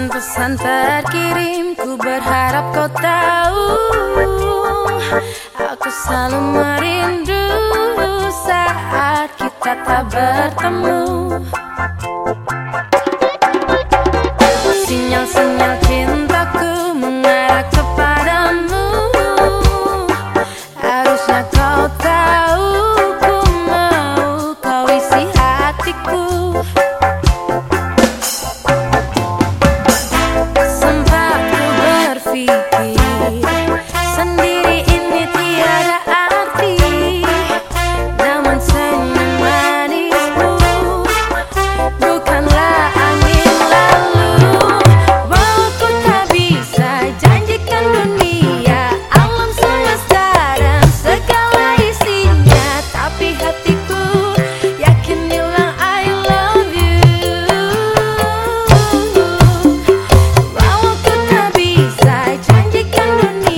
Pesan-pesan terkirim Ku berharap kau tahu. Aku selalu merindu Saat kita tak bertemu Dun, dun.